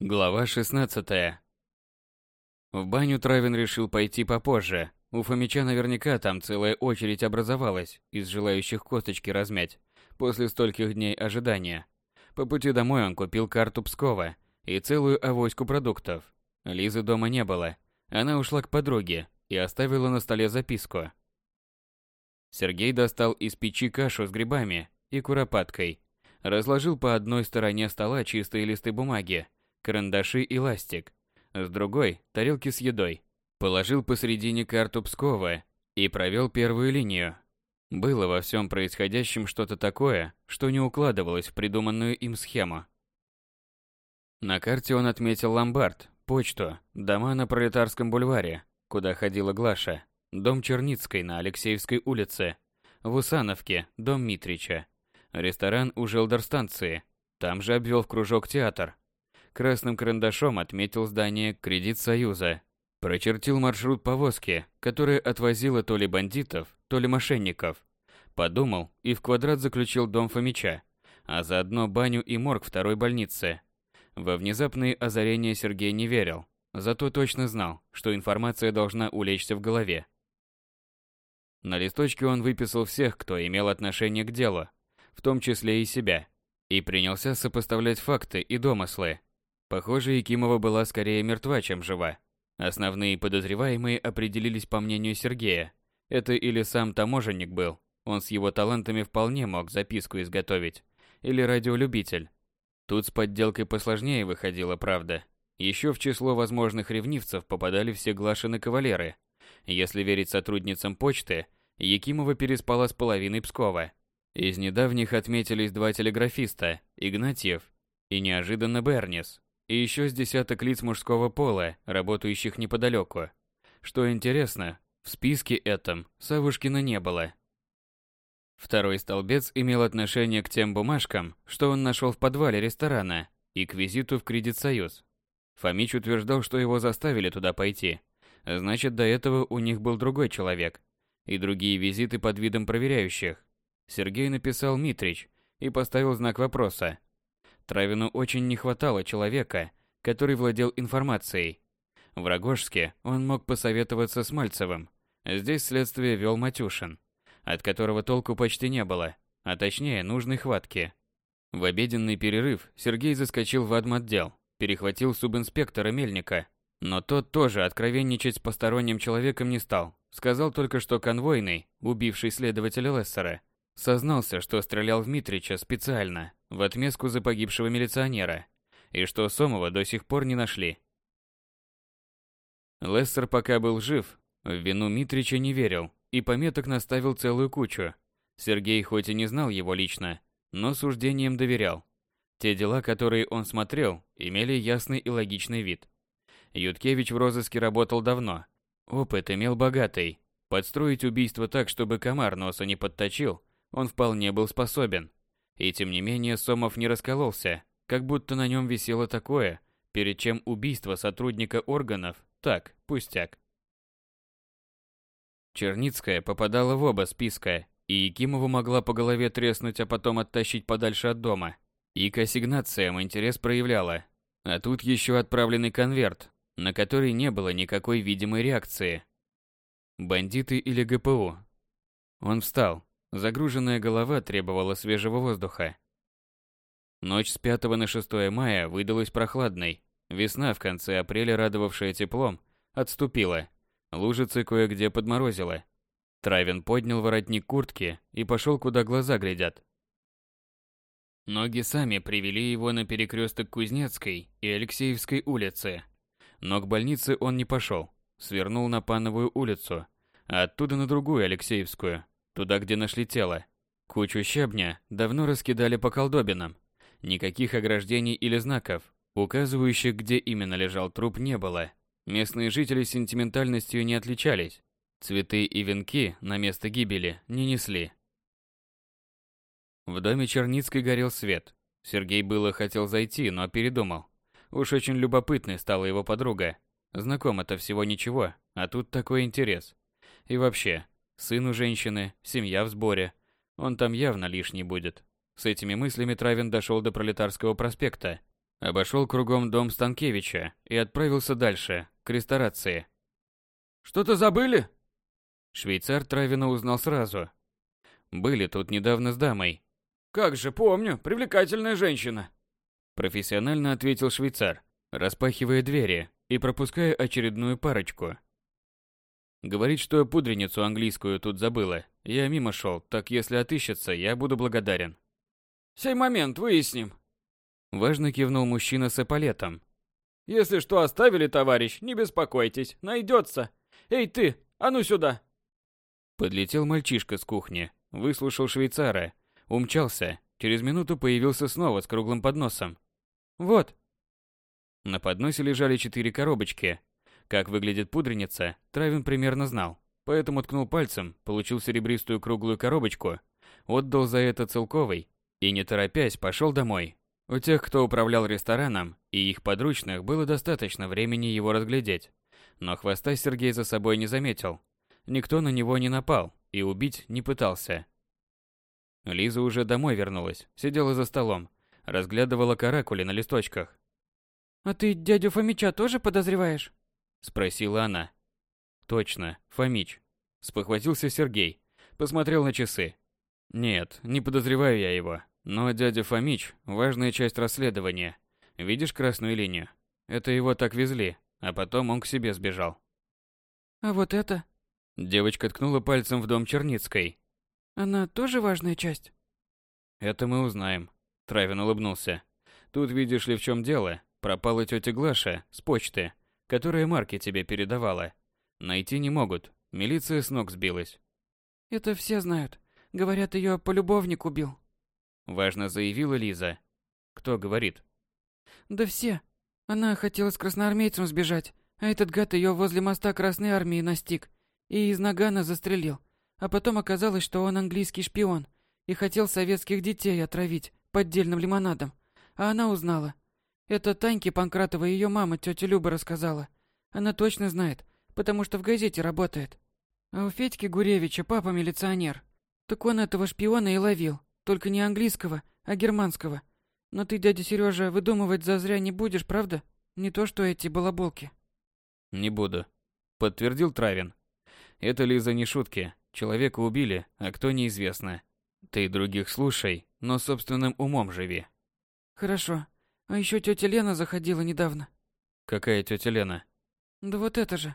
Глава 16. В баню Травин решил пойти попозже. У Фомича наверняка там целая очередь образовалась из желающих косточки размять после стольких дней ожидания. По пути домой он купил карту Пскова и целую авоську продуктов. Лизы дома не было. Она ушла к подруге и оставила на столе записку. Сергей достал из печи кашу с грибами и куропаткой. Разложил по одной стороне стола чистые листы бумаги, карандаши и ластик. С другой – тарелки с едой. Положил посредине карту Пскова и провел первую линию. Было во всем происходящем что-то такое, что не укладывалось в придуманную им схему. На карте он отметил ломбард, почту, дома на Пролетарском бульваре, куда ходила Глаша, дом Черницкой на Алексеевской улице, в Усановке дом Митрича, ресторан у Желдорстанции, там же обвел в кружок театр, Красным карандашом отметил здание Кредит Союза. Прочертил маршрут повозки, которая отвозила то ли бандитов, то ли мошенников. Подумал и в квадрат заключил дом Фомича, а заодно баню и морг второй больницы. Во внезапные озарения Сергей не верил, зато точно знал, что информация должна улечься в голове. На листочке он выписал всех, кто имел отношение к делу, в том числе и себя, и принялся сопоставлять факты и домыслы. Похоже, Якимова была скорее мертва, чем жива. Основные подозреваемые определились по мнению Сергея. Это или сам таможенник был, он с его талантами вполне мог записку изготовить, или радиолюбитель. Тут с подделкой посложнее выходила правда. Еще в число возможных ревнивцев попадали все Глашины кавалеры. Если верить сотрудницам почты, Якимова переспала с половиной Пскова. Из недавних отметились два телеграфиста, Игнатьев и неожиданно Бернис, и еще с десяток лиц мужского пола, работающих неподалеку. Что интересно, в списке этом Савушкина не было. Второй столбец имел отношение к тем бумажкам, что он нашел в подвале ресторана, и к визиту в Кредит-Союз. Фомич утверждал, что его заставили туда пойти. Значит, до этого у них был другой человек. И другие визиты под видом проверяющих. Сергей написал Митрич и поставил знак вопроса. Травину очень не хватало человека, который владел информацией. В Рогожске он мог посоветоваться с Мальцевым. Здесь следствие вел Матюшин, от которого толку почти не было, а точнее нужной хватки. В обеденный перерыв Сергей заскочил в адмотдел, перехватил субинспектора Мельника, но тот тоже откровенничать с посторонним человеком не стал. Сказал только, что конвойный, убивший следователя Лессера, Сознался, что стрелял в Митрича специально, в отместку за погибшего милиционера, и что Сомова до сих пор не нашли. Лессер пока был жив, в вину Митрича не верил и пометок наставил целую кучу. Сергей хоть и не знал его лично, но суждением доверял. Те дела, которые он смотрел, имели ясный и логичный вид. Юткевич в розыске работал давно. Опыт имел богатый. Подстроить убийство так, чтобы комар носа не подточил, он вполне был способен. И тем не менее Сомов не раскололся, как будто на нем висело такое, перед чем убийство сотрудника органов – так, пустяк. Черницкая попадала в оба списка, и Якимову могла по голове треснуть, а потом оттащить подальше от дома. И к ассигнациям интерес проявляла. А тут еще отправленный конверт, на который не было никакой видимой реакции. Бандиты или ГПУ? Он встал, Загруженная голова требовала свежего воздуха. Ночь с 5 на 6 мая выдалась прохладной. Весна в конце апреля, радовавшая теплом, отступила. Лужицы кое-где подморозила. Травин поднял воротник куртки и пошел, куда глаза глядят. Ноги сами привели его на перекресток Кузнецкой и Алексеевской улицы. Но к больнице он не пошел. Свернул на Пановую улицу, а оттуда на другую Алексеевскую, туда, где нашли тело. Кучу щебня давно раскидали по колдобинам. Никаких ограждений или знаков, указывающих, где именно лежал труп, не было. Местные жители сентиментальностью не отличались. Цветы и венки на место гибели не несли. В доме Черницкой горел свет. Сергей было хотел зайти, но передумал. Уж очень любопытной стала его подруга. Знакомо-то всего ничего, а тут такой интерес. И вообще, Сын у женщины, семья в сборе. Он там явно лишний будет. С этими мыслями Травин дошел до Пролетарского проспекта. Обошел кругом дом Станкевича и отправился дальше, к ресторации. «Что-то забыли?» Швейцар Травина узнал сразу. Были тут недавно с дамой. «Как же, помню, привлекательная женщина!» Профессионально ответил швейцар, распахивая двери и пропуская очередную парочку. Говорит, что пудреницу английскую тут забыла. Я мимо шел, так если отыщется, я буду благодарен. «Сей момент выясним», Важно кивнул мужчина с эполетом. «Если что оставили, товарищ, не беспокойтесь, найдется. Эй ты, а ну сюда!» Подлетел мальчишка с кухни, выслушал швейцара, умчался, через минуту появился снова с круглым подносом. «Вот». На подносе лежали четыре коробочки. Как выглядит пудреница, Травин примерно знал, поэтому ткнул пальцем, получил серебристую круглую коробочку, отдал за это целковый и, не торопясь, пошел домой. У тех, кто управлял рестораном, и их подручных было достаточно времени его разглядеть. Но хвоста Сергей за собой не заметил. Никто на него не напал и убить не пытался. Лиза уже домой вернулась, сидела за столом, разглядывала каракули на листочках. «А ты дядю Фомича тоже подозреваешь?» Спросила она. «Точно, Фомич». Спохватился Сергей, посмотрел на часы. «Нет, не подозреваю я его, но дядя Фомич – важная часть расследования. Видишь красную линию? Это его так везли, а потом он к себе сбежал. А вот это? Девочка ткнула пальцем в дом Черницкой. Она тоже важная часть? Это мы узнаем. Травин улыбнулся. Тут видишь ли в чем дело? Пропала тетя Глаша с почты, которая марки тебе передавала. Найти не могут. Милиция с ног сбилась. Это все знают. Говорят, ее полюбовник убил. Важно заявила Лиза. Кто говорит? Да все. Она хотела с красноармейцем сбежать, а этот гад ее возле моста Красной Армии настиг и из нагана застрелил. А потом оказалось, что он английский шпион и хотел советских детей отравить поддельным лимонадом. А она узнала. Это Таньке Панкратова ее мама, тетя Люба, рассказала. Она точно знает, потому что в газете работает. А у Федьки Гуревича папа милиционер. Так он этого шпиона и ловил. Только не английского, а германского. Но ты, дядя Сережа, выдумывать зазря не будешь, правда? Не то, что эти балаболки. Не буду, подтвердил Травин. Это Лиза не шутки. Человека убили, а кто неизвестно. Ты других слушай, но собственным умом живи. Хорошо. А еще тетя Лена заходила недавно. Какая тетя Лена? Да вот это же.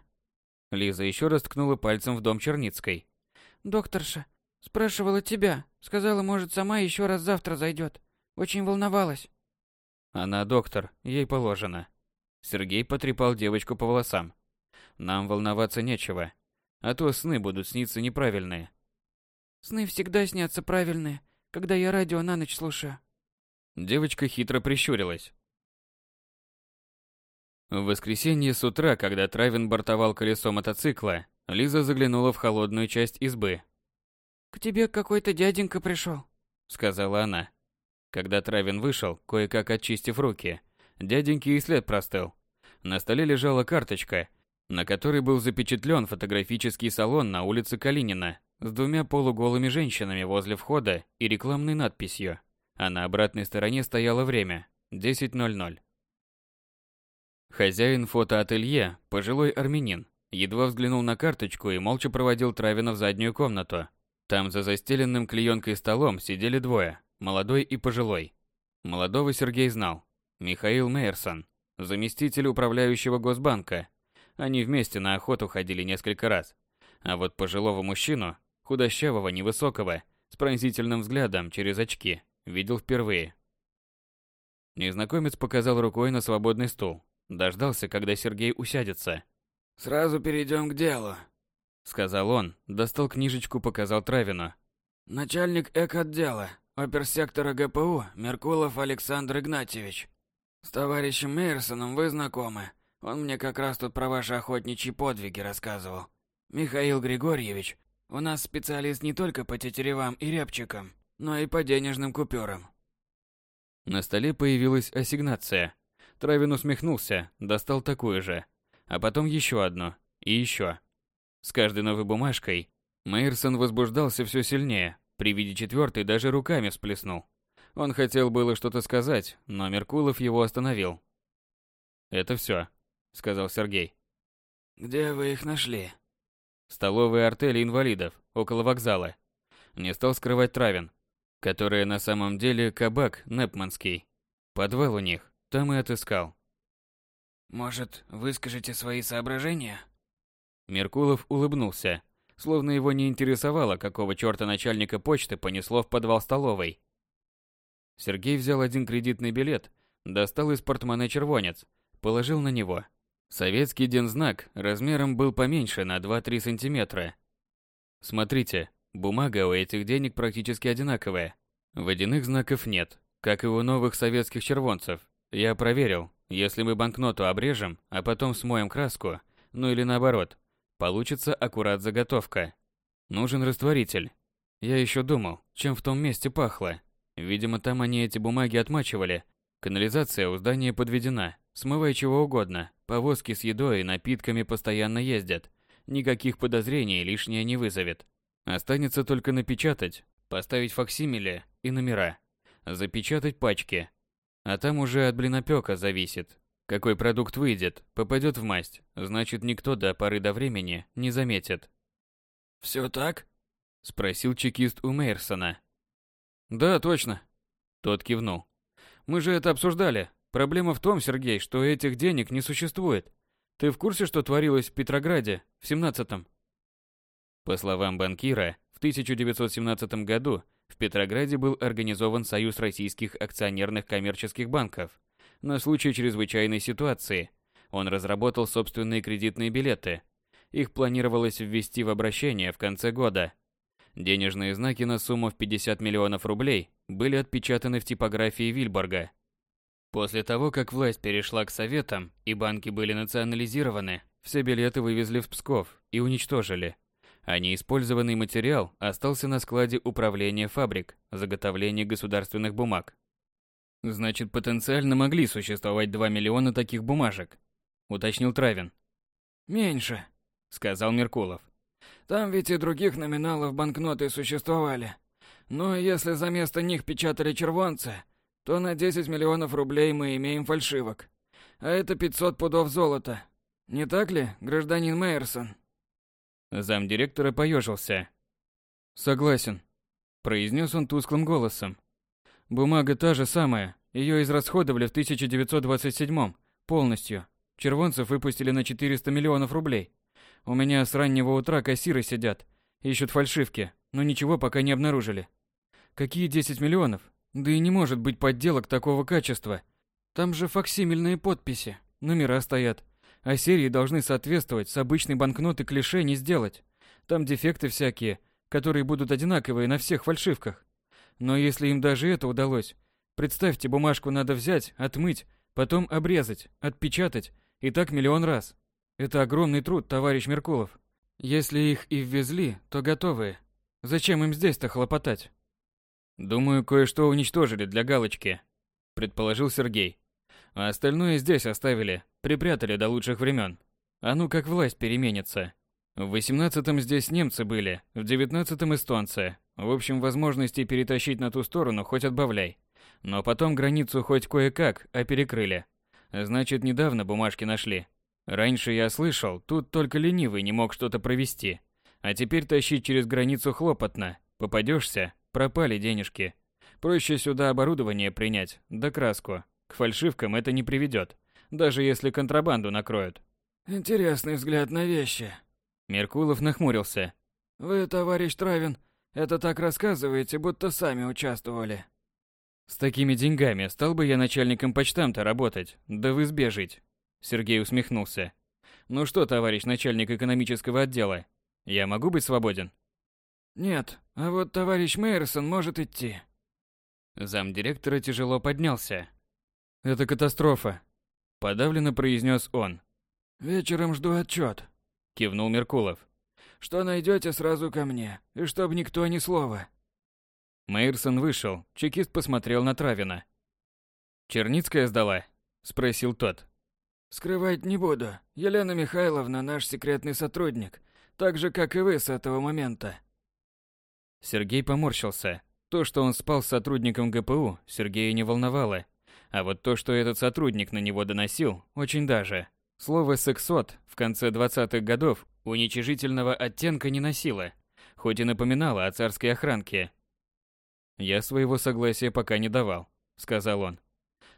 Лиза еще раз ткнула пальцем в дом Черницкой. Докторша, Спрашивала тебя. Сказала, может, сама еще раз завтра зайдет. Очень волновалась. Она доктор, ей положено. Сергей потрепал девочку по волосам. Нам волноваться нечего. А то сны будут сниться неправильные. Сны всегда снятся правильные, когда я радио на ночь слушаю. Девочка хитро прищурилась. В воскресенье с утра, когда Травин бортовал колесо мотоцикла, Лиза заглянула в холодную часть избы, «К тебе какой-то дяденька пришел», — сказала она. Когда Травин вышел, кое-как очистив руки, дяденьке и след простыл. На столе лежала карточка, на которой был запечатлен фотографический салон на улице Калинина с двумя полуголыми женщинами возле входа и рекламной надписью, а на обратной стороне стояло время – 10.00. Хозяин фотоателье, пожилой армянин, едва взглянул на карточку и молча проводил Травина в заднюю комнату, там за застеленным клеенкой столом сидели двое, молодой и пожилой. Молодого Сергей знал. Михаил Мейерсон, заместитель управляющего Госбанка. Они вместе на охоту ходили несколько раз. А вот пожилого мужчину, худощавого, невысокого, с пронзительным взглядом через очки, видел впервые. Незнакомец показал рукой на свободный стул. Дождался, когда Сергей усядется. «Сразу перейдем к делу», сказал он, достал книжечку, показал Травину. Начальник эк-отдела, оперсектора ГПУ Меркулов Александр Игнатьевич. С товарищем Мейерсоном вы знакомы. Он мне как раз тут про ваши охотничьи подвиги рассказывал. Михаил Григорьевич, у нас специалист не только по тетеревам и рябчикам, но и по денежным купюрам. На столе появилась ассигнация. Травин усмехнулся, достал такую же, а потом еще одну и еще. С каждой новой бумажкой Мейерсон возбуждался все сильнее, при виде четвертой даже руками всплеснул. Он хотел было что-то сказать, но Меркулов его остановил. «Это все», — сказал Сергей. «Где вы их нашли?» Столовая артели инвалидов, около вокзала. Не стал скрывать Травин, которая на самом деле кабак Непманский. Подвал у них, там и отыскал. «Может, выскажете свои соображения?» Меркулов улыбнулся, словно его не интересовало, какого черта начальника почты понесло в подвал столовой. Сергей взял один кредитный билет, достал из портмоне червонец, положил на него. Советский дензнак размером был поменьше на 2-3 сантиметра. Смотрите, бумага у этих денег практически одинаковая. Водяных знаков нет, как и у новых советских червонцев. Я проверил, если мы банкноту обрежем, а потом смоем краску, ну или наоборот, получится аккурат заготовка. Нужен растворитель. Я еще думал, чем в том месте пахло. Видимо, там они эти бумаги отмачивали. Канализация у здания подведена, смывай чего угодно. Повозки с едой и напитками постоянно ездят. Никаких подозрений лишнее не вызовет. Останется только напечатать, поставить факсимиле и номера. Запечатать пачки. А там уже от блинопека зависит. Какой продукт выйдет, попадет в масть, значит никто до поры до времени не заметит. «Все так?» – спросил чекист у Мейерсона. «Да, точно». Тот кивнул. «Мы же это обсуждали. Проблема в том, Сергей, что этих денег не существует. Ты в курсе, что творилось в Петрограде в 17-м? По словам банкира, в 1917 году в Петрограде был организован Союз российских акционерных коммерческих банков. На случай чрезвычайной ситуации он разработал собственные кредитные билеты. Их планировалось ввести в обращение в конце года. Денежные знаки на сумму в 50 миллионов рублей были отпечатаны в типографии Вильборга После того, как власть перешла к советам и банки были национализированы, все билеты вывезли в Псков и уничтожили. А неиспользованный материал остался на складе управления фабрик заготовления государственных бумаг. Значит, потенциально могли существовать 2 миллиона таких бумажек, уточнил Травин. Меньше, сказал Меркулов. Там ведь и других номиналов банкноты существовали. Но если за место них печатали червонцы, то на 10 миллионов рублей мы имеем фальшивок. А это 500 пудов золота. Не так ли, гражданин Мейерсон? Замдиректора поежился. Согласен, произнес он тусклым голосом. Бумага та же самая. Ее израсходовали в 1927 полностью. Червонцев выпустили на 400 миллионов рублей. У меня с раннего утра кассиры сидят, ищут фальшивки, но ничего пока не обнаружили. Какие 10 миллионов? Да и не может быть подделок такого качества. Там же факсимильные подписи, номера стоят. А серии должны соответствовать, с обычной банкноты клише не сделать. Там дефекты всякие, которые будут одинаковые на всех фальшивках. Но если им даже это удалось, представьте, бумажку надо взять, отмыть, потом обрезать, отпечатать, и так миллион раз. Это огромный труд, товарищ Меркулов. Если их и ввезли, то готовые. Зачем им здесь-то хлопотать? Думаю, кое-что уничтожили для галочки, предположил Сергей. А остальное здесь оставили, припрятали до лучших времен. А ну как власть переменится. В восемнадцатом здесь немцы были, в девятнадцатом эстонцы. В общем, возможностей перетащить на ту сторону хоть отбавляй. Но потом границу хоть кое-как, а перекрыли. Значит, недавно бумажки нашли. Раньше я слышал, тут только ленивый не мог что-то провести. А теперь тащить через границу хлопотно. Попадешься, Пропали денежки. Проще сюда оборудование принять, да краску. К фальшивкам это не приведет, даже если контрабанду накроют. Интересный взгляд на вещи. Меркулов нахмурился. Вы, товарищ Травин, это так рассказываете, будто сами участвовали. С такими деньгами стал бы я начальником почтамта работать, да в избе жить. Сергей усмехнулся. Ну что, товарищ начальник экономического отдела, я могу быть свободен? Нет, а вот товарищ Мейерсон может идти. Замдиректора тяжело поднялся. Это катастрофа, подавленно произнес он. Вечером жду отчет. Кивнул Меркулов. Что найдете, сразу ко мне, и чтоб никто ни слова. Мейерсон вышел, чекист посмотрел на Травина. «Черницкая сдала?» – спросил тот. «Скрывать не буду. Елена Михайловна наш секретный сотрудник, так же, как и вы с этого момента. Сергей поморщился. То, что он спал с сотрудником ГПУ, Сергея не волновало. А вот то, что этот сотрудник на него доносил, очень даже. Слово «сексот» в конце 20-х годов уничижительного оттенка не носило, хоть и напоминало о царской охранке. «Я своего согласия пока не давал», — сказал он.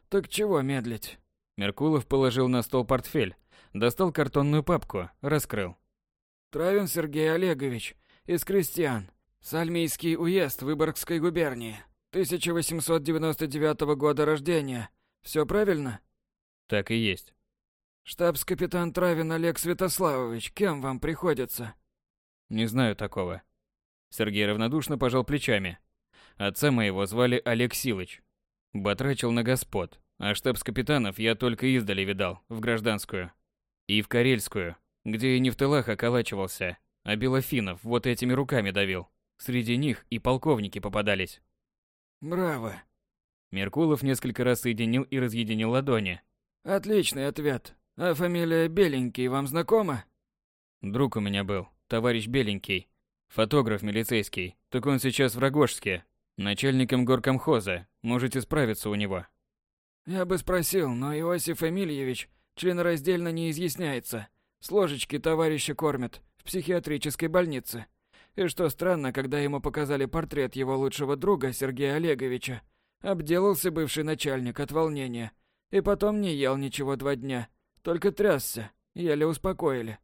«Так чего медлить?» Меркулов положил на стол портфель, достал картонную папку, раскрыл. «Травин Сергей Олегович, из крестьян. Сальмийский уезд Выборгской губернии. 1899 года рождения. Все правильно?» «Так и есть». «Штабс-капитан Травин Олег Святославович, кем вам приходится?» «Не знаю такого». Сергей равнодушно пожал плечами. Отца моего звали Олег Силыч. Батрачил на господ, а штабс-капитанов я только издали видал, в гражданскую. И в Карельскую, где и не в тылах околачивался, а белофинов вот этими руками давил. Среди них и полковники попадались. «Браво!» Меркулов несколько раз соединил и разъединил ладони. «Отличный ответ. А фамилия Беленький вам знакома?» Друг у меня был, товарищ Беленький. Фотограф милицейский. Так он сейчас в Рогожске. Начальником горкомхоза. Можете справиться у него. Я бы спросил, но Иосиф Эмильевич членораздельно не изъясняется. С ложечки товарища кормят в психиатрической больнице. И что странно, когда ему показали портрет его лучшего друга Сергея Олеговича, обделался бывший начальник от волнения. И потом не ел ничего два дня. Только трясся. Еле успокоили.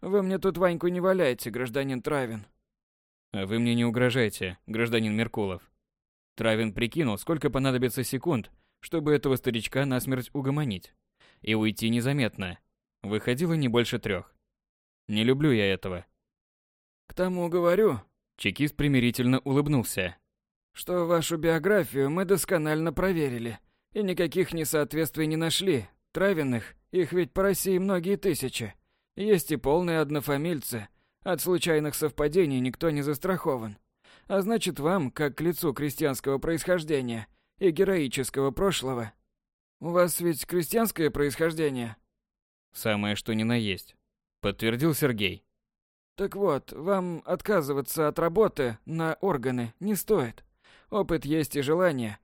Вы мне тут Ваньку не валяйте, гражданин Травин. А вы мне не угрожайте, гражданин Меркулов. Травин прикинул, сколько понадобится секунд, чтобы этого старичка насмерть угомонить. И уйти незаметно. Выходило не больше трех. Не люблю я этого. К тому говорю, Чекист примирительно улыбнулся. что вашу биографию мы досконально проверили. И никаких несоответствий не нашли. Травиных, их ведь по России многие тысячи. Есть и полные однофамильцы. От случайных совпадений никто не застрахован. А значит, вам, как к лицу крестьянского происхождения и героического прошлого... У вас ведь крестьянское происхождение? Самое что ни на есть. Подтвердил Сергей. Так вот, вам отказываться от работы на органы не стоит. Опыт есть и желание.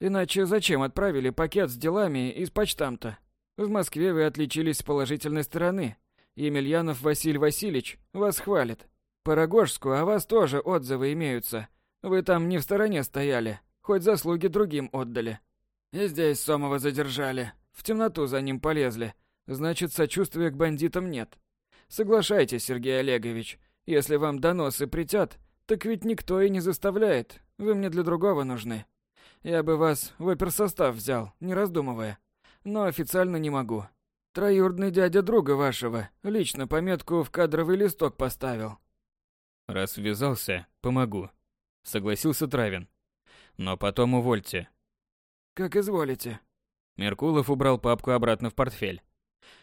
Иначе зачем отправили пакет с делами из почтамта? В Москве вы отличились с положительной стороны. Емельянов Василий Васильевич вас хвалит. По Рогожску о вас тоже отзывы имеются. Вы там не в стороне стояли, хоть заслуги другим отдали. И здесь Сомова задержали. В темноту за ним полезли. Значит, сочувствия к бандитам нет. Соглашайтесь, Сергей Олегович. Если вам доносы притят, так ведь никто и не заставляет. Вы мне для другого нужны. Я бы вас в оперсостав взял, не раздумывая. Но официально не могу. Троюродный дядя друга вашего лично пометку в кадровый листок поставил. Раз ввязался, помогу. Согласился Травин. Но потом увольте. Как изволите. Меркулов убрал папку обратно в портфель.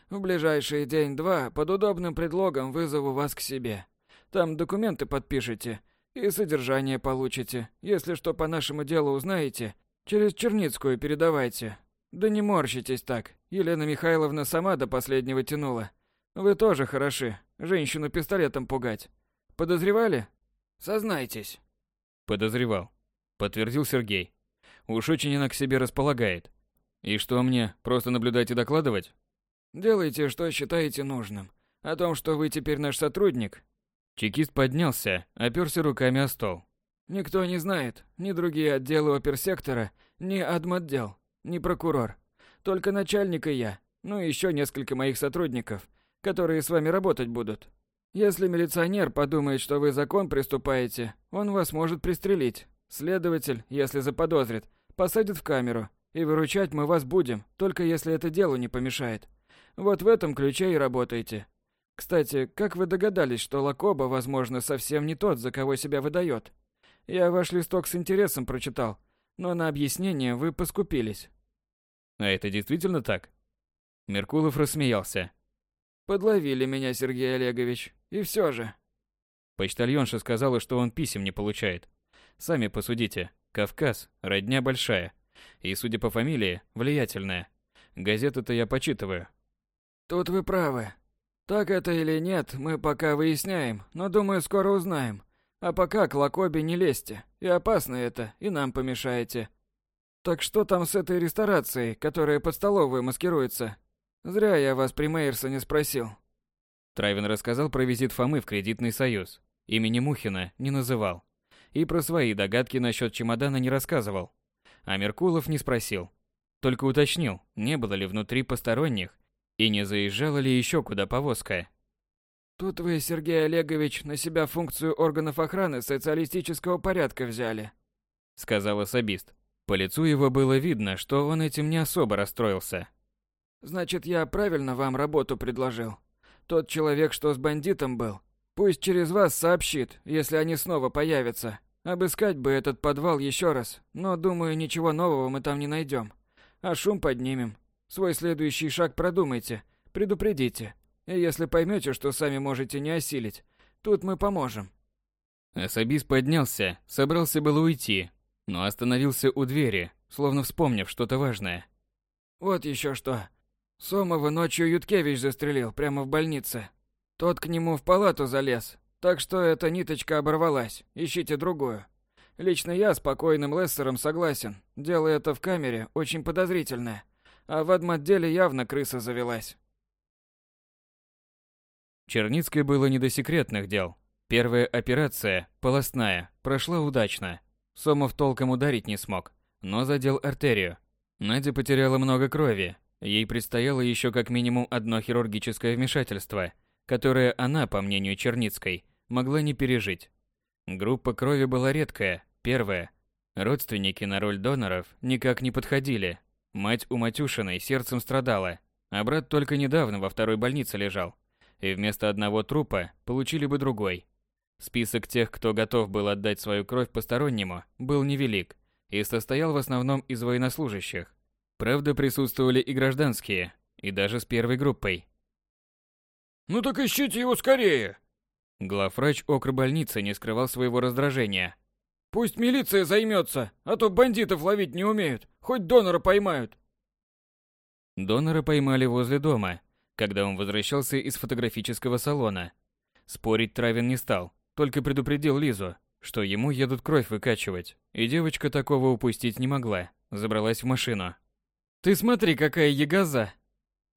В ближайший день-два под удобным предлогом вызову вас к себе. Там документы подпишете и содержание получите. Если что по нашему делу узнаете, через Черницкую передавайте. Да не морщитесь так. Елена Михайловна сама до последнего тянула. Вы тоже хороши. Женщину пистолетом пугать. Подозревали? Сознайтесь. Подозревал. Подтвердил Сергей. Уж очень она к себе располагает. И что мне, просто наблюдать и докладывать? Делайте, что считаете нужным. О том, что вы теперь наш сотрудник, Чекист поднялся, оперся руками о стол. никто не знает. Ни другие отделы оперсектора, ни адмотдел, ни прокурор. Только начальник и я. Ну и еще несколько моих сотрудников, которые с вами работать будут. Если милиционер подумает, что вы закон приступаете, он вас может пристрелить. Следователь, если заподозрит, посадит в камеру. И выручать мы вас будем, только если это делу не помешает. Вот в этом ключе и работайте. Кстати, как вы догадались, что Лакоба, возможно, совсем не тот, за кого себя выдает? Я ваш листок с интересом прочитал, но на объяснение вы поскупились. А это действительно так? Меркулов рассмеялся. Подловили меня, Сергей Олегович. И все же. Почтальонша сказала, что он писем не получает. Сами посудите. Кавказ, родня большая. И, судя по фамилии, влиятельная. Газеты-то я почитываю. Тут вы правы. Так это или нет, мы пока выясняем, но думаю, скоро узнаем. А пока к Лакобе не лезьте, и опасно это, и нам помешаете. Так что там с этой ресторацией, которая под столовую маскируется? Зря я вас при Мейерсоне спросил. Травин рассказал про визит Фомы в кредитный союз. Имени Мухина не называл. И про свои догадки насчет чемодана не рассказывал. А Меркулов не спросил. Только уточнил, не было ли внутри посторонних и не заезжала ли еще куда повозка. Тут вы, Сергей Олегович, на себя функцию органов охраны социалистического порядка взяли, сказал особист. По лицу его было видно, что он этим не особо расстроился. Значит, я правильно вам работу предложил. Тот человек, что с бандитом был, пусть через вас сообщит, если они снова появятся. Обыскать бы этот подвал еще раз, но, думаю, ничего нового мы там не найдем. А шум поднимем. Свой следующий шаг продумайте, предупредите. И если поймете, что сами можете не осилить, тут мы поможем. Особист поднялся, собрался было уйти, но остановился у двери, словно вспомнив что-то важное. Вот еще что. Сомова ночью Юткевич застрелил прямо в больнице. Тот к нему в палату залез, так что эта ниточка оборвалась. Ищите другую. Лично я с покойным Лессером согласен. Дело это в камере очень подозрительное. А в отделе явно крыса завелась. Черницкой было не до секретных дел. Первая операция, полостная, прошла удачно. Сомов толком ударить не смог, но задел артерию. Надя потеряла много крови. Ей предстояло еще как минимум одно хирургическое вмешательство, которое она, по мнению Черницкой, могла не пережить. Группа крови была редкая, первая. Родственники на роль доноров никак не подходили. Мать у Матюшиной сердцем страдала, а брат только недавно во второй больнице лежал. И вместо одного трупа получили бы другой. Список тех, кто готов был отдать свою кровь постороннему, был невелик и состоял в основном из военнослужащих. Правда, присутствовали и гражданские, и даже с первой группой. «Ну так ищите его скорее!» Главврач окрбольницы не скрывал своего раздражения. «Пусть милиция займется, а то бандитов ловить не умеют, хоть донора поймают!» Донора поймали возле дома, когда он возвращался из фотографического салона. Спорить Травин не стал, только предупредил Лизу, что ему едут кровь выкачивать, и девочка такого упустить не могла, забралась в машину. «Ты смотри, какая ягоза!»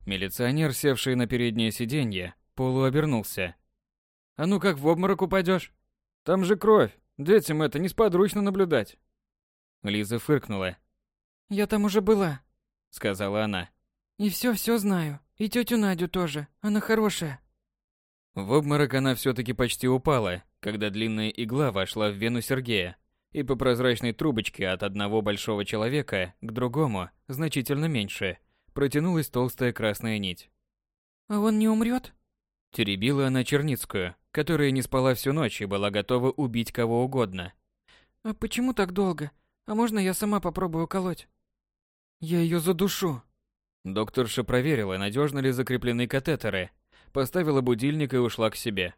Милиционер, севший на переднее сиденье, полуобернулся. «А ну как в обморок упадешь? Там же кровь, детям это несподручно наблюдать!» Лиза фыркнула. «Я там уже была», — сказала она. «И все-все знаю. И тетю Надю тоже. Она хорошая». В обморок она все-таки почти упала, когда длинная игла вошла в вену Сергея, и по прозрачной трубочке от одного большого человека к другому, значительно меньше, протянулась толстая красная нить. «А он не умрет?» Теребила она Черницкую, которая не спала всю ночь и была готова убить кого угодно. «А почему так долго? А можно я сама попробую колоть?» «Я ее задушу». Докторша проверила, надежно ли закреплены катетеры, поставила будильник и ушла к себе.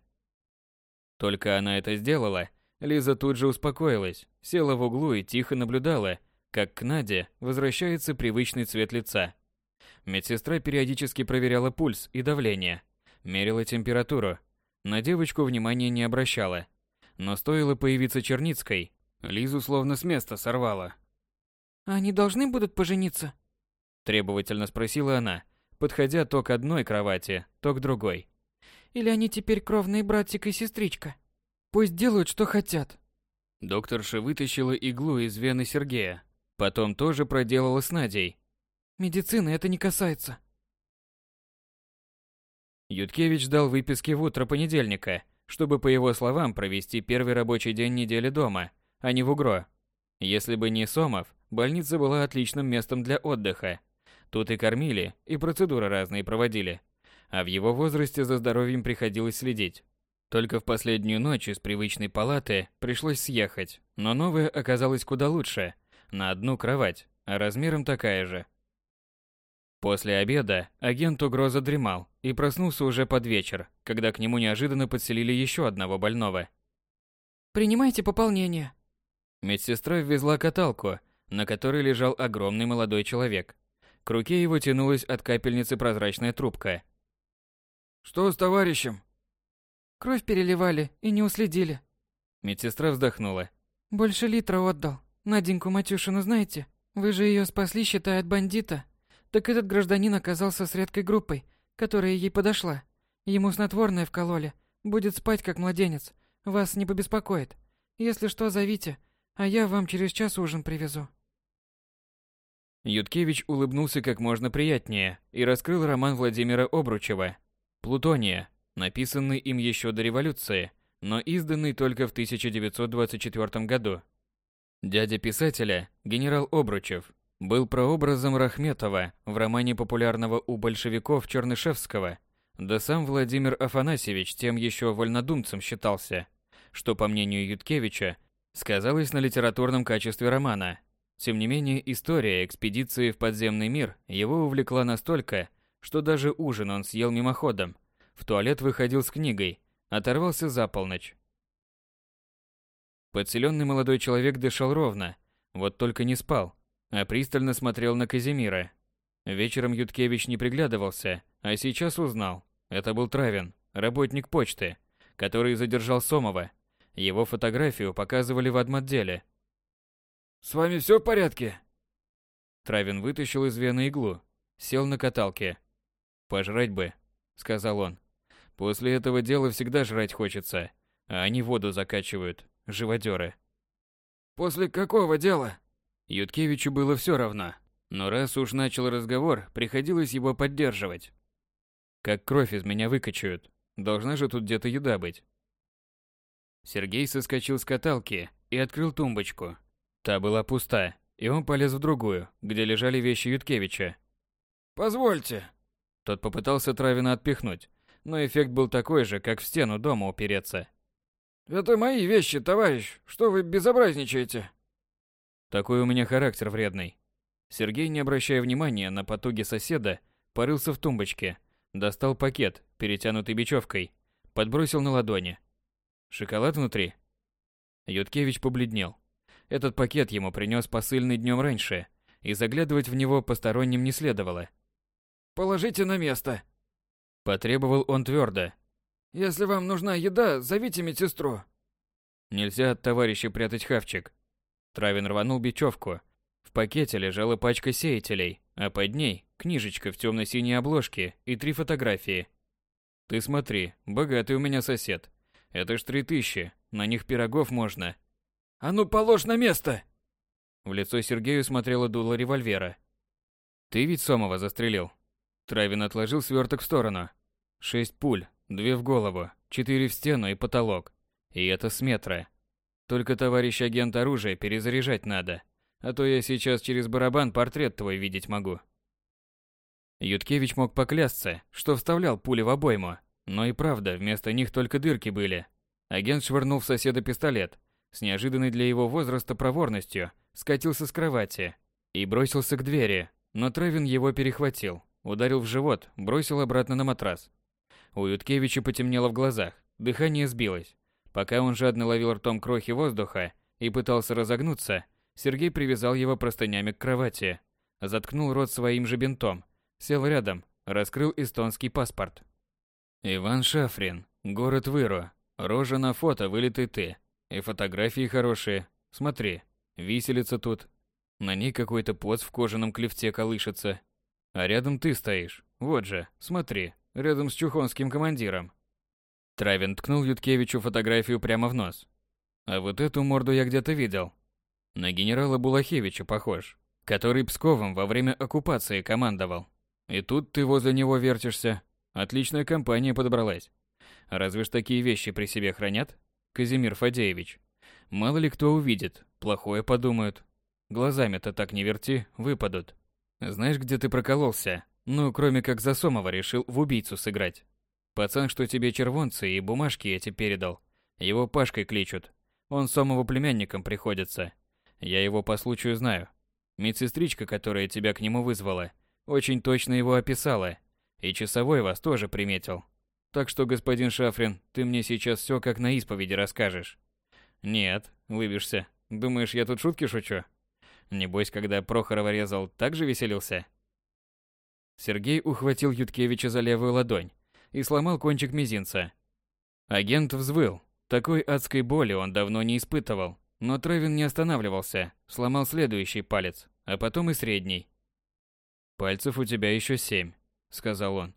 Только она это сделала, Лиза тут же успокоилась, села в углу и тихо наблюдала, как к Наде возвращается привычный цвет лица. Медсестра периодически проверяла пульс и давление, мерила температуру. На девочку внимания не обращала. Но стоило появиться Черницкой, Лизу словно с места сорвала. «Они должны будут пожениться?» Требовательно спросила она, подходя то к одной кровати, то к другой. Или они теперь кровные братик и сестричка? Пусть делают, что хотят. Докторша вытащила иглу из вены Сергея. Потом тоже проделала с Надей. Медицины это не касается. Юткевич дал выписки в утро понедельника, чтобы, по его словам, провести первый рабочий день недели дома, а не в УГРО. Если бы не Сомов, больница была отличным местом для отдыха. Тут и кормили, и процедуры разные проводили. А в его возрасте за здоровьем приходилось следить. Только в последнюю ночь из привычной палаты пришлось съехать, но новая оказалась куда лучше. На одну кровать, а размером такая же. После обеда агент угроза дремал и проснулся уже под вечер, когда к нему неожиданно подселили еще одного больного. «Принимайте пополнение». Медсестра ввезла каталку, на которой лежал огромный молодой человек. К руке его тянулась от капельницы прозрачная трубка. «Что с товарищем?» «Кровь переливали и не уследили». Медсестра вздохнула. Больше литра отдал. Наденьку Матюшину знаете? Вы же ее спасли, считая от бандита. Так этот гражданин оказался с редкой группой, которая ей подошла. Ему снотворное вкололи. Будет спать, как младенец. Вас не побеспокоит. Если что, зовите, а я вам через час ужин привезу. Юткевич улыбнулся как можно приятнее и раскрыл роман Владимира Обручева «Плутония», написанный им еще до революции, но изданный только в 1924 году. Дядя писателя, генерал Обручев, был прообразом Рахметова в романе популярного у большевиков Чернышевского, да сам Владимир Афанасьевич тем еще вольнодумцем считался, что, по мнению Юткевича, сказалось на литературном качестве романа. Тем не менее, история экспедиции в подземный мир его увлекла настолько, что даже ужин он съел мимоходом, в туалет выходил с книгой, оторвался за полночь. Подселенный молодой человек дышал ровно, вот только не спал, а пристально смотрел на Казимира. Вечером Юткевич не приглядывался, а сейчас узнал. Это был Травин, работник почты, который задержал Сомова. Его фотографию показывали в отделе. «С вами все в порядке?» Травин вытащил из вены иглу, сел на каталке. «Пожрать бы», — сказал он. «После этого дела всегда жрать хочется, а они воду закачивают, живодеры». «После какого дела?» Юткевичу было все равно, но раз уж начал разговор, приходилось его поддерживать. Как кровь из меня выкачают. Должна же тут где-то еда быть. Сергей соскочил с каталки и открыл тумбочку. Та была пуста, и он полез в другую, где лежали вещи Юткевича. «Позвольте». Тот попытался Травина отпихнуть, но эффект был такой же, как в стену дома упереться. «Это мои вещи, товарищ. Что вы безобразничаете?» Такой у меня характер вредный. Сергей, не обращая внимания на потуги соседа, порылся в тумбочке, достал пакет, перетянутый бечевкой, подбросил на ладони. Шоколад внутри. Юткевич побледнел. Этот пакет ему принес посыльный днем раньше, и заглядывать в него посторонним не следовало. «Положите на место!» Потребовал он твердо. «Если вам нужна еда, зовите медсестру!» Нельзя от товарища прятать хавчик. Травин рванул бечевку. В пакете лежала пачка сеятелей, а под ней книжечка в темно-синей обложке и три фотографии. Ты смотри, богатый у меня сосед. Это ж три тысячи, на них пирогов можно. А ну положь на место! В лицо Сергею смотрела дуло револьвера. Ты ведь Сомова застрелил. Травин отложил сверток в сторону. Шесть пуль, две в голову, четыре в стену и потолок. И это с метра. Только, товарищ агент, оружие перезаряжать надо. А то я сейчас через барабан портрет твой видеть могу. Юткевич мог поклясться, что вставлял пули в обойму. Но и правда, вместо них только дырки были. Агент швырнул в соседа пистолет. С неожиданной для его возраста проворностью скатился с кровати и бросился к двери, но Травин его перехватил, ударил в живот, бросил обратно на матрас. У Юткевича потемнело в глазах, дыхание сбилось. Пока он жадно ловил ртом крохи воздуха и пытался разогнуться, Сергей привязал его простынями к кровати, заткнул рот своим же бинтом, сел рядом, раскрыл эстонский паспорт. Иван Шафрин, город Выру, рожа на фото вылитый ты, и фотографии хорошие. Смотри, виселица тут. На ней какой-то поц в кожаном клевте колышется. А рядом ты стоишь. Вот же, смотри, рядом с чухонским командиром. Травин ткнул Юткевичу фотографию прямо в нос. А вот эту морду я где-то видел. На генерала Булахевича похож, который Псковом во время оккупации командовал. И тут ты возле него вертишься. Отличная компания подобралась. Разве ж такие вещи при себе хранят? Казимир Фадеевич. Мало ли кто увидит, плохое подумают. Глазами-то так не верти, выпадут. Знаешь, где ты прокололся? Ну, кроме как за Сомова решил в убийцу сыграть. Пацан, что тебе червонцы и бумажки эти передал, его Пашкой кличут. Он Сомову племянником приходится. Я его по случаю знаю. Медсестричка, которая тебя к нему вызвала, очень точно его описала. И часовой вас тоже приметил. Так что, господин Шафрин, ты мне сейчас все как на исповеди расскажешь. Нет, выбишься. Думаешь, я тут шутки шучу? Небось, когда Прохорова резал, так же веселился? Сергей ухватил Юткевича за левую ладонь и сломал кончик мизинца. Агент взвыл, Такой адской боли он давно не испытывал, но Тревин не останавливался, сломал следующий палец, а потом и средний. «Пальцев у тебя еще семь», — сказал он.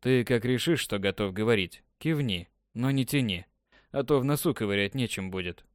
«Ты как решишь, что готов говорить, кивни, но не тяни, а то в носу ковырять нечем будет».